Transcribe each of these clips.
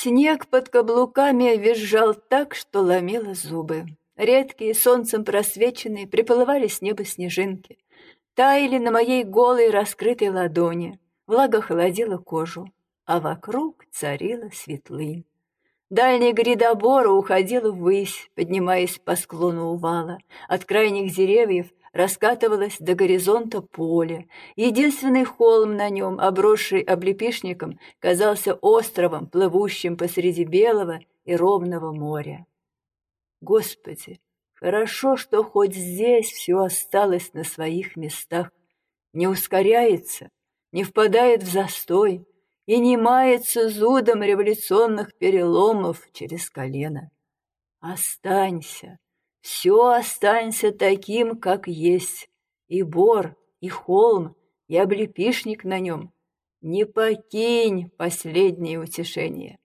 Снег под каблуками визжал так, что ломило зубы. Редкие, солнцем просвеченные, приплывали с неба снежинки. Таяли на моей голой раскрытой ладони. Влага холодила кожу, а вокруг царила светлынь. Дальняя гряда бора уходила ввысь, поднимаясь по склону увала. От крайних деревьев раскатывалось до горизонта поле. Единственный холм на нем, обросший облепишником, казался островом, плывущим посреди белого и ровного моря. Господи, хорошо, что хоть здесь все осталось на своих местах, не ускоряется, не впадает в застой и не мается зудом революционных переломов через колено. Останься, все останься таким, как есть, и бор, и холм, и облепишник на нем. Не покинь последнее утешение.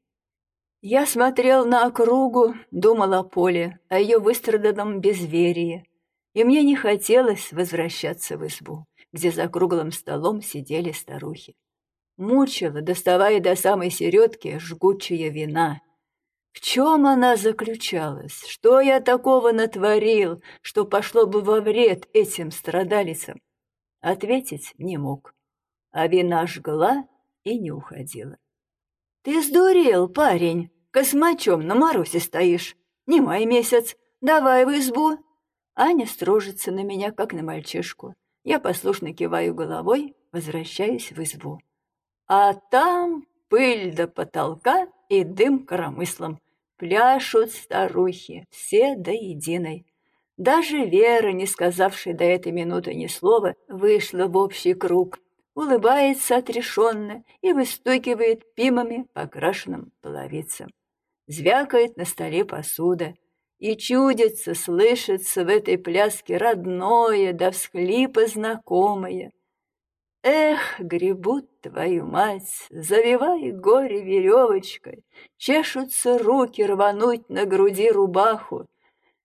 Я смотрел на округу, думал о поле, о ее выстраданном безверии, и мне не хотелось возвращаться в избу, где за круглым столом сидели старухи. Мучила, доставая до самой середки, жгучая вина — в чем она заключалась? Что я такого натворил, что пошло бы во вред этим страдалицам? Ответить не мог, а вина жгла и не уходила. «Ты сдурел, парень, космачом на морозе стоишь. Не май месяц, давай в избу». Аня строжится на меня, как на мальчишку. Я послушно киваю головой, возвращаюсь в избу. А там пыль до потолка и дым коромыслом. Пляшут старухи, все до единой. Даже Вера, не сказавшая до этой минуты ни слова, вышла в общий круг, улыбается отрешенно и выстукивает пимами по крашенным половицам. Звякает на столе посуда, и чудится, слышится в этой пляске родное, да всхлипа знакомое — Эх, гребут твою мать, завивай горе веревочкой, Чешутся руки рвануть на груди рубаху.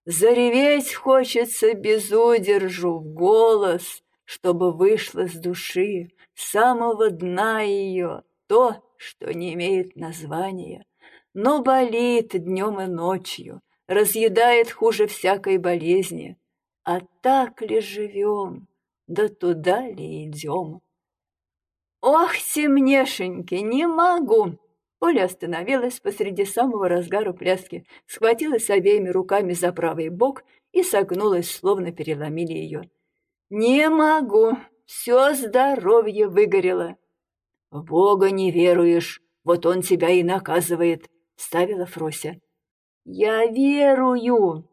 Зареветь хочется без удержу в голос, Чтобы вышло с души, самого дна ее, То, что не имеет названия, Но болит днем и ночью, Разъедает хуже всякой болезни. А так ли живем, да туда ли идем? «Ох, темнешеньки, не могу!» Оля остановилась посреди самого разгара пляски, схватилась обеими руками за правый бок и согнулась, словно переломили ее. «Не могу! Все здоровье выгорело!» «В Бога не веруешь, вот он тебя и наказывает!» — ставила Фрося. «Я верую!»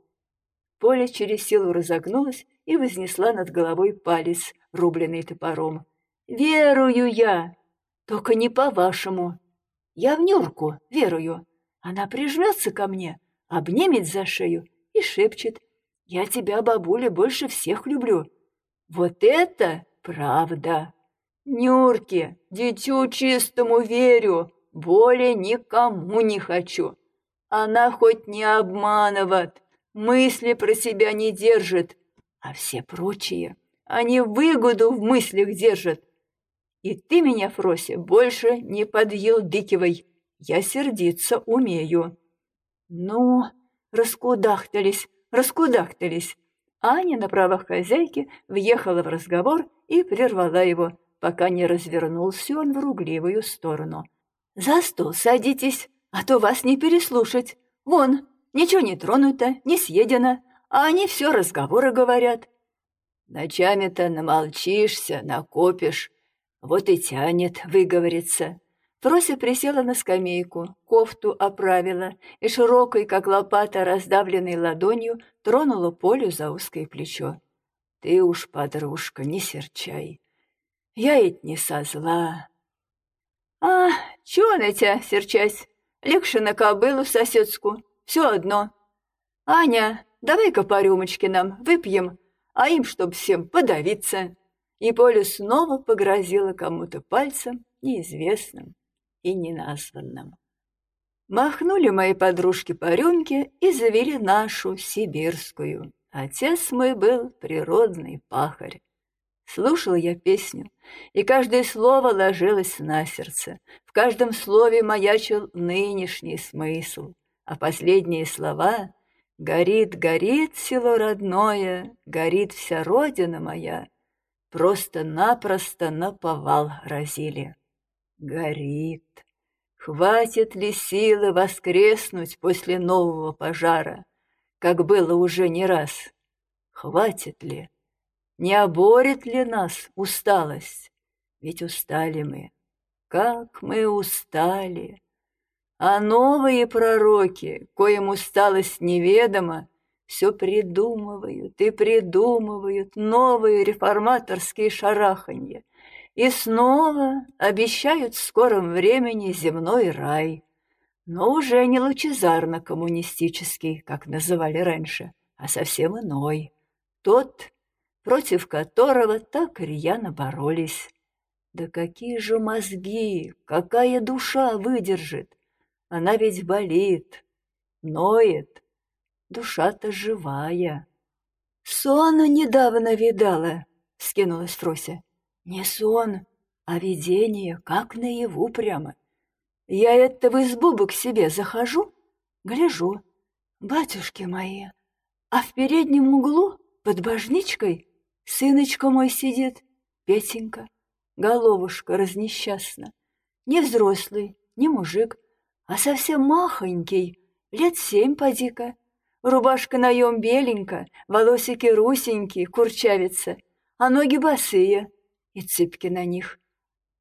Поля через силу разогнулась и вознесла над головой палец, рубленный топором. Верую я, только не по-вашему. Я в Нюрку верую. Она прижмется ко мне, обнимет за шею и шепчет. Я тебя, бабуля, больше всех люблю. Вот это правда. Нюрке, дитю чистому верю, более никому не хочу. Она хоть не обманывает, мысли про себя не держит, а все прочие, они выгоду в мыслях держат. И ты меня, Фрося, больше не подъелдыкивай. Я сердиться умею. Ну, раскудахтались, раскудахтались. Аня на правах хозяйки въехала в разговор и прервала его, пока не развернулся он в ругливую сторону. «За стол садитесь, а то вас не переслушать. Вон, ничего не тронуто, не съедено, а они все разговоры говорят». «Ночами-то намолчишься, накопишь, вот и тянет выговориться. Фрося присела на скамейку, кофту оправила и широкой, как лопата, раздавленной ладонью, тронула Полю за узкое плечо. «Ты уж, подружка, не серчай. Я ведь не со зла». «А, чего на тебя серчась? Легче на кобылу соседскую, все одно. Аня, давай-ка по рюмочке нам выпьем, а им, чтоб всем подавиться» и Поля снова погрозила кому-то пальцем неизвестным и неназванным. Махнули мои подружки по рюмке и завели нашу, сибирскую. Отец мой был природный пахарь. Слушала я песню, и каждое слово ложилось на сердце. В каждом слове маячил нынешний смысл, а последние слова «Горит, горит село родное, горит вся родина моя» просто-напросто наповал разили. Горит. Хватит ли силы воскреснуть после нового пожара, как было уже не раз? Хватит ли? Не оборет ли нас усталость? Ведь устали мы. Как мы устали! А новые пророки, коим усталость неведома, все придумывают и придумывают новые реформаторские шараханья и снова обещают в скором времени земной рай, но уже не лучезарно-коммунистический, как называли раньше, а совсем иной, тот, против которого так рьяно боролись. Да какие же мозги, какая душа выдержит? Она ведь болит, ноет, душа-то живая. Сона недавно видала, скинулась Фрося. Не сон, а видение, как наяву прямо. Я это в избу к себе захожу, гляжу. Батюшки мои, а в переднем углу под божничкой Сыночка мой сидит, Петенька, головушка разнесчастна. Не взрослый, не мужик, а совсем махонький, лет семь поди-ка. Рубашка наем беленька, волосики русенькие, курчавица, а ноги босые и цыпки на них.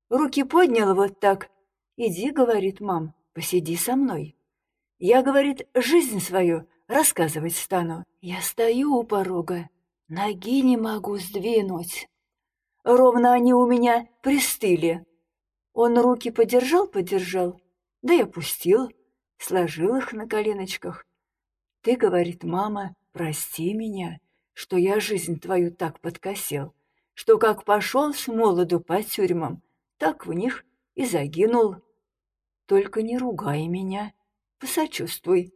Руки подняла вот так. «Иди, — говорит мам, — посиди со мной». Я, говорит, жизнь свою рассказывать стану. Я стою у порога, Ноги не могу сдвинуть. Ровно они у меня пристыли. Он руки подержал-подержал, да и опустил, сложил их на коленочках. Ты, говорит мама, прости меня, что я жизнь твою так подкосил, что как пошел с молоду по тюрьмам, так в них и загинул. Только не ругай меня, посочувствуй.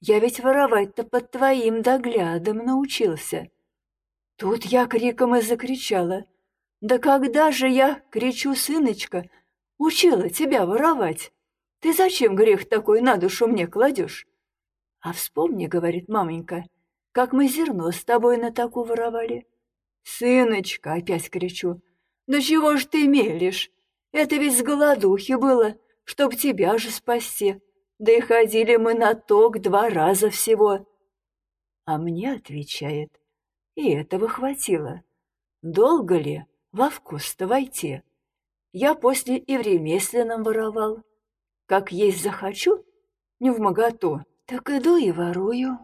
Я ведь воровать-то под твоим доглядом научился. Тут я криком и закричала. «Да когда же я, кричу, сыночка, учила тебя воровать? Ты зачем грех такой на душу мне кладешь?» «А вспомни, — говорит маменька, — как мы зерно с тобой на таку воровали». «Сыночка!» — опять кричу. «Да чего ж ты мелешь? Это ведь с голодухи было, чтоб тебя же спасти. Да и ходили мы на ток два раза всего». А мне отвечает, и этого хватило. Долго ли во вкус-то войти? Я после и в ремесленном воровал. Как есть захочу, не в моготу, так иду и ворую.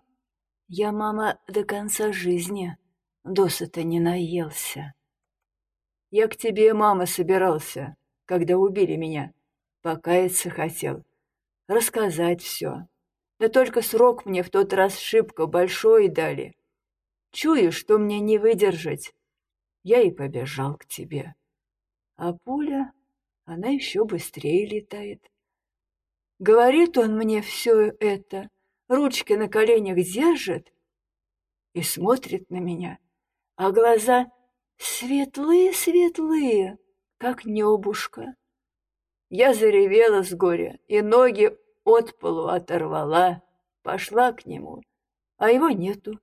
Я, мама, до конца жизни досыта не наелся. Я к тебе, мама, собирался, когда убили меня. Покаяться хотел, рассказать все. Да только срок мне в тот раз шибко большой дали. Чую, что мне не выдержать. Я и побежал к тебе. А пуля, она еще быстрее летает. Говорит он мне все это, ручки на коленях держит и смотрит на меня, а глаза светлые-светлые, как небушка. Я заревела с горя и ноги от полу оторвала, пошла к нему, а его нету.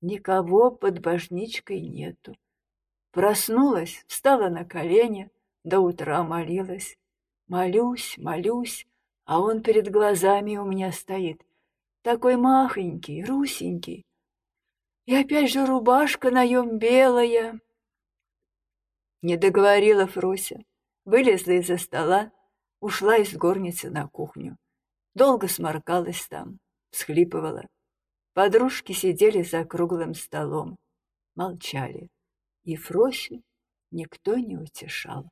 Никого под божничкой нету. Проснулась, встала на колени, до утра молилась. Молюсь, молюсь, а он перед глазами у меня стоит. Такой махонький, русенький. И опять же рубашка наем белая. Не договорила Фрося. Вылезла из-за стола, ушла из горницы на кухню. Долго сморкалась там, всхлипывала. Подружки сидели за круглым столом, молчали, и Фросю никто не утешал.